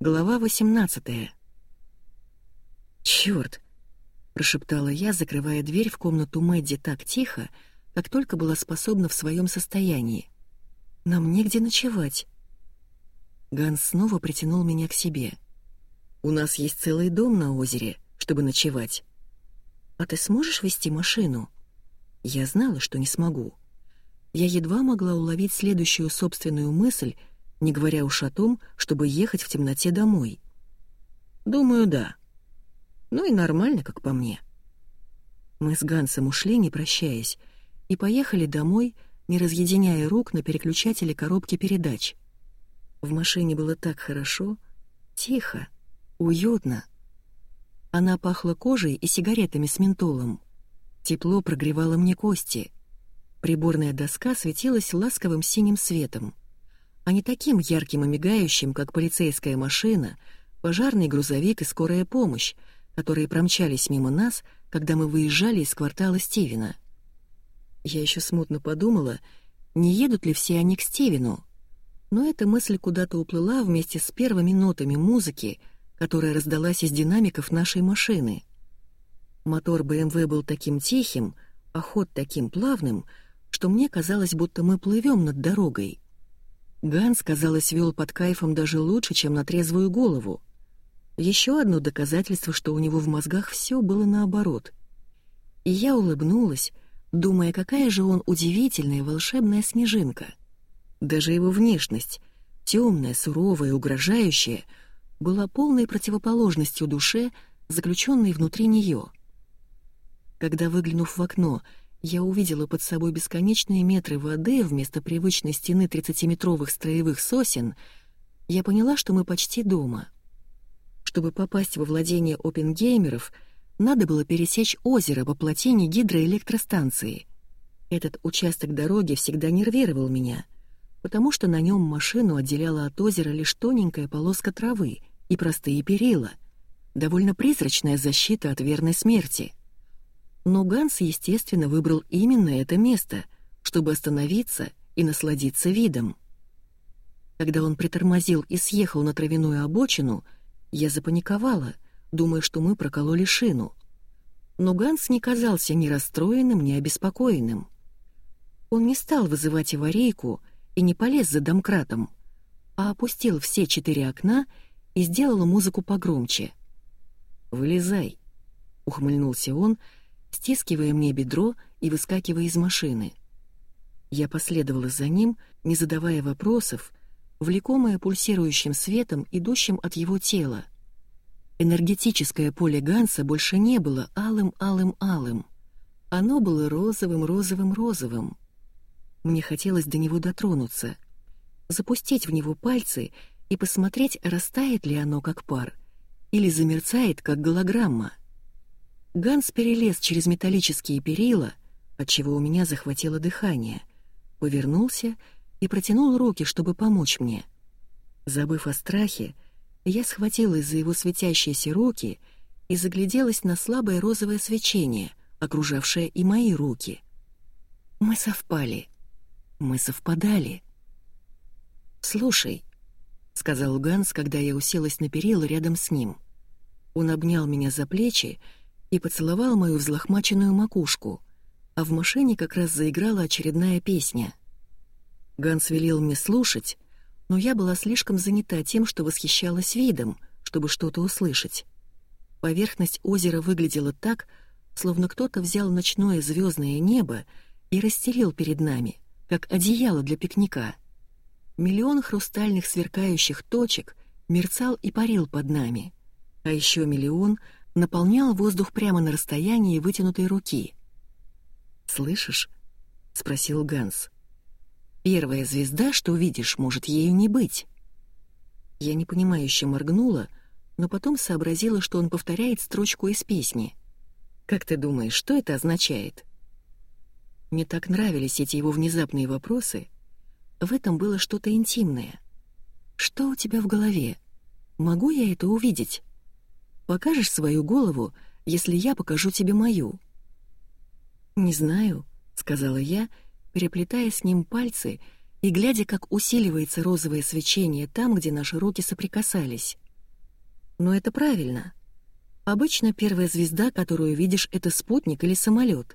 Глава 18 «Чёрт!» — прошептала я, закрывая дверь в комнату Мэдди так тихо, как только была способна в своем состоянии. «Нам негде ночевать». Ганс снова притянул меня к себе. «У нас есть целый дом на озере, чтобы ночевать. А ты сможешь вести машину?» Я знала, что не смогу. Я едва могла уловить следующую собственную мысль — не говоря уж о том, чтобы ехать в темноте домой. Думаю, да. Ну и нормально, как по мне. Мы с Гансом ушли, не прощаясь, и поехали домой, не разъединяя рук на переключателе коробки передач. В машине было так хорошо, тихо, уютно. Она пахла кожей и сигаретами с ментолом. Тепло прогревало мне кости. Приборная доска светилась ласковым синим светом а не таким ярким и мигающим, как полицейская машина, пожарный грузовик и скорая помощь, которые промчались мимо нас, когда мы выезжали из квартала Стивена. Я еще смутно подумала, не едут ли все они к Стивену, но эта мысль куда-то уплыла вместе с первыми нотами музыки, которая раздалась из динамиков нашей машины. Мотор БМВ был таким тихим, а ход таким плавным, что мне казалось, будто мы плывем над дорогой. Ганс, казалось, вел под кайфом даже лучше, чем на трезвую голову. Еще одно доказательство, что у него в мозгах все было наоборот. И я улыбнулась, думая, какая же он удивительная волшебная снежинка. Даже его внешность, темная, суровая, угрожающая, была полной противоположностью душе, заключенной внутри нее. Когда, выглянув в окно, я увидела под собой бесконечные метры воды вместо привычной стены 30-метровых строевых сосен, я поняла, что мы почти дома. Чтобы попасть во владение опенгеймеров, надо было пересечь озеро по плотине гидроэлектростанции. Этот участок дороги всегда нервировал меня, потому что на нем машину отделяла от озера лишь тоненькая полоска травы и простые перила, довольно призрачная защита от верной смерти — но Ганс, естественно, выбрал именно это место, чтобы остановиться и насладиться видом. Когда он притормозил и съехал на травяную обочину, я запаниковала, думая, что мы прокололи шину. Но Ганс не казался ни расстроенным, ни обеспокоенным. Он не стал вызывать аварийку и не полез за домкратом, а опустил все четыре окна и сделал музыку погромче. «Вылезай», — ухмыльнулся он, — стискивая мне бедро и выскакивая из машины. Я последовала за ним, не задавая вопросов, влекомая пульсирующим светом, идущим от его тела. Энергетическое поле Ганса больше не было алым-алым-алым. Оно было розовым-розовым-розовым. Мне хотелось до него дотронуться, запустить в него пальцы и посмотреть, растает ли оно как пар или замерцает как голограмма. Ганс перелез через металлические перила, отчего у меня захватило дыхание, повернулся и протянул руки, чтобы помочь мне. Забыв о страхе, я схватилась за его светящиеся руки и загляделась на слабое розовое свечение, окружавшее и мои руки. Мы совпали. Мы совпадали. «Слушай», — сказал Ганс, когда я уселась на перила рядом с ним. Он обнял меня за плечи и поцеловал мою взлохмаченную макушку, а в машине как раз заиграла очередная песня. Ганс велел мне слушать, но я была слишком занята тем, что восхищалась видом, чтобы что-то услышать. Поверхность озера выглядела так, словно кто-то взял ночное звездное небо и расстелил перед нами, как одеяло для пикника. Миллион хрустальных сверкающих точек мерцал и парил под нами, а еще миллион — наполнял воздух прямо на расстоянии вытянутой руки. «Слышишь?» — спросил Ганс. «Первая звезда, что видишь, может ею не быть». Я непонимающе моргнула, но потом сообразила, что он повторяет строчку из песни. «Как ты думаешь, что это означает?» Мне так нравились эти его внезапные вопросы. В этом было что-то интимное. «Что у тебя в голове? Могу я это увидеть?» Покажешь свою голову, если я покажу тебе мою?» «Не знаю», — сказала я, переплетая с ним пальцы и глядя, как усиливается розовое свечение там, где наши руки соприкасались. Но это правильно. Обычно первая звезда, которую видишь, это спутник или самолет.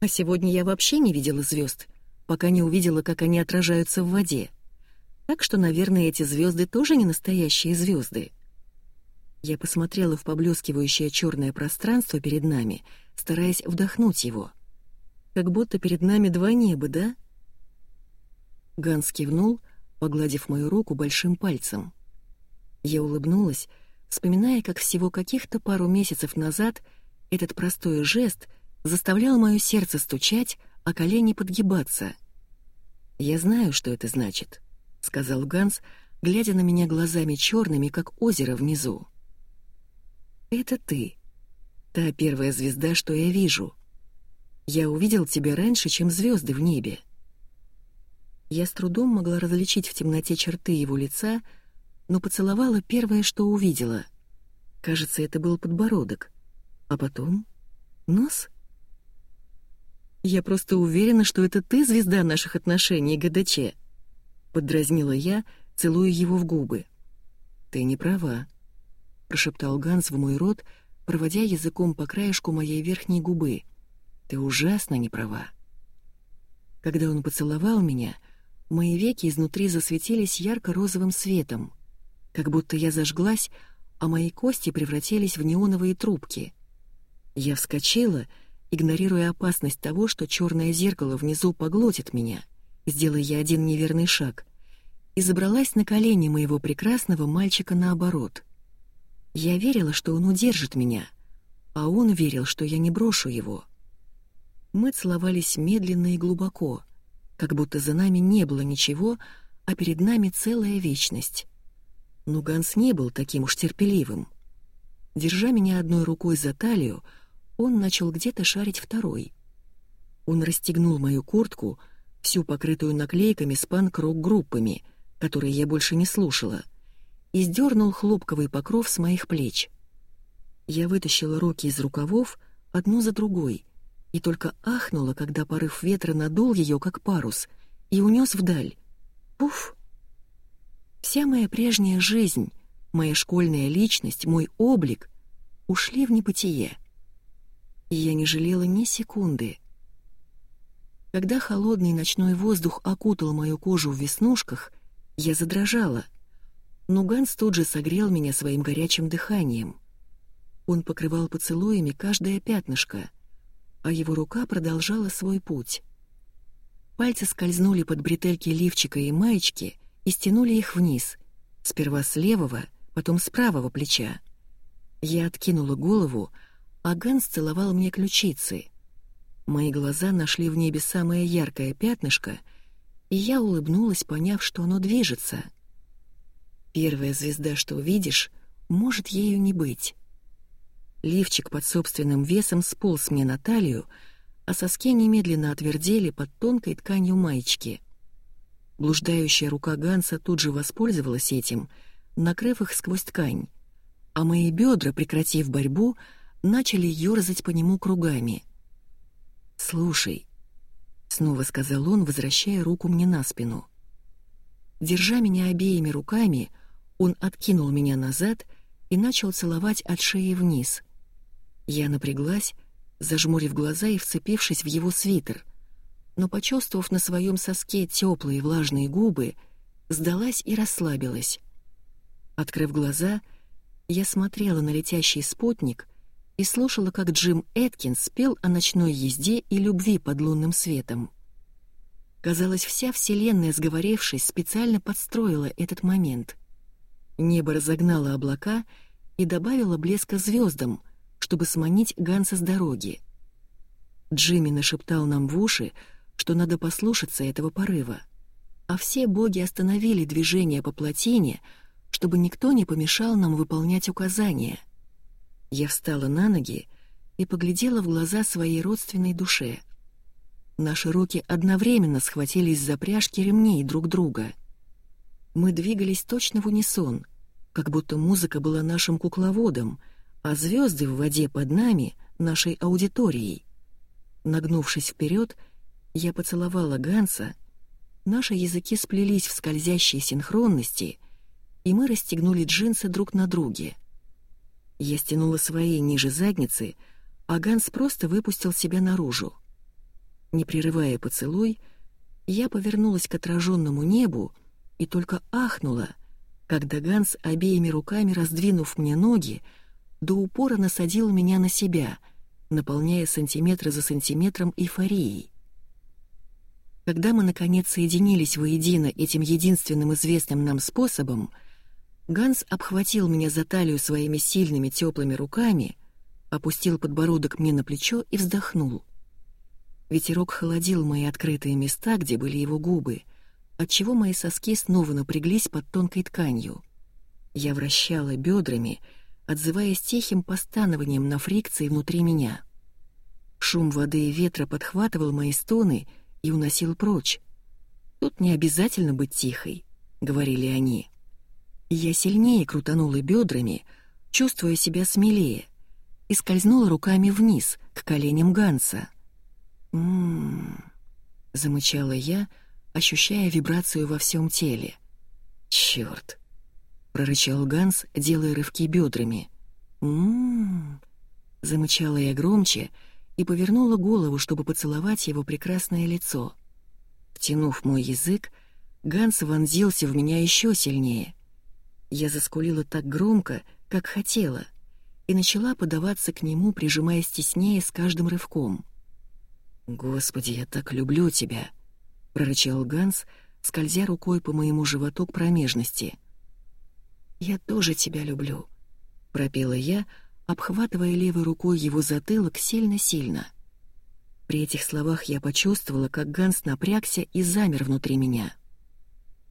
А сегодня я вообще не видела звезд, пока не увидела, как они отражаются в воде. Так что, наверное, эти звезды тоже не настоящие звезды. Я посмотрела в поблескивающее черное пространство перед нами, стараясь вдохнуть его. Как будто перед нами два неба, да? Ганс кивнул, погладив мою руку большим пальцем. Я улыбнулась, вспоминая, как всего каких-то пару месяцев назад этот простой жест заставлял мое сердце стучать, а колени подгибаться. «Я знаю, что это значит», — сказал Ганс, глядя на меня глазами черными, как озеро внизу. Это ты. Та первая звезда, что я вижу. Я увидел тебя раньше, чем звезды в небе. Я с трудом могла различить в темноте черты его лица, но поцеловала первое, что увидела. Кажется, это был подбородок. А потом — нос. «Я просто уверена, что это ты звезда наших отношений, ГДЧ», — поддразнила я, целуя его в губы. «Ты не права», — прошептал Ганс в мой рот, проводя языком по краешку моей верхней губы. «Ты ужасно не права». Когда он поцеловал меня, мои веки изнутри засветились ярко-розовым светом, как будто я зажглась, а мои кости превратились в неоновые трубки. Я вскочила, игнорируя опасность того, что черное зеркало внизу поглотит меня, сделая я один неверный шаг, и забралась на колени моего прекрасного мальчика наоборот — я верила, что он удержит меня, а он верил, что я не брошу его. Мы целовались медленно и глубоко, как будто за нами не было ничего, а перед нами целая вечность. Но Ганс не был таким уж терпеливым. Держа меня одной рукой за талию, он начал где-то шарить второй. Он расстегнул мою куртку, всю покрытую наклейками с панк-рок-группами, которые я больше не слушала — и сдернул хлопковый покров с моих плеч. Я вытащила руки из рукавов одну за другой и только ахнула, когда порыв ветра надул ее, как парус, и унес вдаль. Пуф! Вся моя прежняя жизнь, моя школьная личность, мой облик ушли в небытие. И я не жалела ни секунды. Когда холодный ночной воздух окутал мою кожу в веснушках, я задрожала — но Ганс тут же согрел меня своим горячим дыханием. Он покрывал поцелуями каждое пятнышко, а его рука продолжала свой путь. Пальцы скользнули под бретельки лифчика и маечки и стянули их вниз, сперва с левого, потом с правого плеча. Я откинула голову, а Ганс целовал мне ключицы. Мои глаза нашли в небе самое яркое пятнышко, и я улыбнулась, поняв, что оно движется — Первая звезда, что увидишь, может ею не быть. Лифчик под собственным весом сполз мне на талию, а соски немедленно отвердели под тонкой тканью маечки. Блуждающая рука Ганса тут же воспользовалась этим, накрыв их сквозь ткань, а мои бедра, прекратив борьбу, начали ёрзать по нему кругами. «Слушай», — снова сказал он, возвращая руку мне на спину. Держа меня обеими руками, он откинул меня назад и начал целовать от шеи вниз. Я напряглась, зажмурив глаза и вцепившись в его свитер, но, почувствовав на своем соске теплые влажные губы, сдалась и расслабилась. Открыв глаза, я смотрела на летящий спутник и слушала, как Джим Эткинс спел о ночной езде и любви под лунным светом. Казалось, вся Вселенная, сговорившись, специально подстроила этот момент — Небо разогнало облака и добавило блеска звездам, чтобы сманить Ганса с дороги. Джимми нашептал нам в уши, что надо послушаться этого порыва. А все боги остановили движение по плотине, чтобы никто не помешал нам выполнять указания. Я встала на ноги и поглядела в глаза своей родственной душе. Наши руки одновременно схватились за пряжки ремней друг друга — мы двигались точно в унисон, как будто музыка была нашим кукловодом, а звезды в воде под нами — нашей аудиторией. Нагнувшись вперед, я поцеловала Ганса, наши языки сплелись в скользящей синхронности, и мы расстегнули джинсы друг на друге. Я стянула свои ниже задницы, а Ганс просто выпустил себя наружу. Не прерывая поцелуй, я повернулась к отраженному небу и только ахнула, когда Ганс, обеими руками раздвинув мне ноги, до упора насадил меня на себя, наполняя сантиметр за сантиметром эйфорией. Когда мы, наконец, соединились воедино этим единственным известным нам способом, Ганс обхватил меня за талию своими сильными теплыми руками, опустил подбородок мне на плечо и вздохнул. Ветерок холодил мои открытые места, где были его губы, отчего мои соски снова напряглись под тонкой тканью. Я вращала бедрами, отзываясь тихим постанованием на фрикции внутри меня. Шум воды и ветра подхватывал мои стоны — и уносил прочь. «Тут не обязательно быть тихой», — говорили они. я сильнее крутанула бедрами, чувствуя себя смелее, и скользнула руками вниз, к коленям Ганса. «М-м-м», замычала я, ощущая вибрацию во всем теле. «Чёрт!» — прорычал Ганс, делая рывки бедрами. «М-м-м», замычала я громче — и повернула голову, чтобы поцеловать его прекрасное лицо. Втянув мой язык, Ганс вонзился в меня еще сильнее. Я заскулила так громко, как хотела, и начала подаваться к нему, прижимаясь теснее с каждым рывком. «Господи, я так люблю тебя!» — прорычал Ганс, скользя рукой по моему животу к промежности. «Я тоже тебя люблю», — пропела я, — обхватывая левой рукой его затылок сильно-сильно. При этих словах я почувствовала, как Ганс напрягся и замер внутри меня.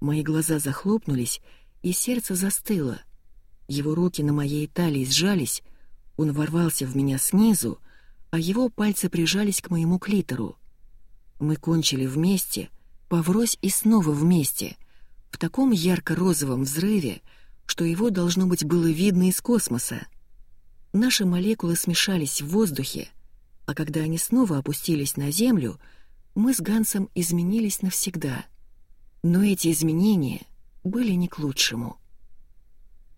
Мои глаза захлопнулись, и сердце застыло. Его руки на моей талии сжались, он ворвался в меня снизу, а его пальцы прижались к моему клитору. Мы кончили вместе, поврось и снова вместе, в таком ярко-розовом взрыве, что его, должно быть, было видно из космоса. Наши молекулы смешались в воздухе, а когда они снова опустились на Землю, мы с Гансом изменились навсегда. Но эти изменения были не к лучшему.